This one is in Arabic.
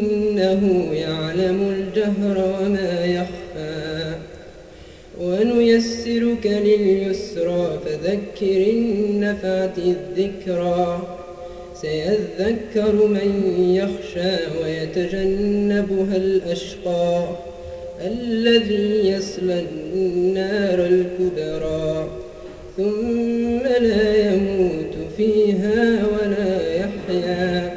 إنه يعلم الجهر وما يخفى. ونيسرك لليسرى فذكر النفعة الذكرى. سيذكر من يخشى ويتجنبها الأشقى. الذي يصلى النار الكبرى. ثم لا يموت فيها ولا يحيا.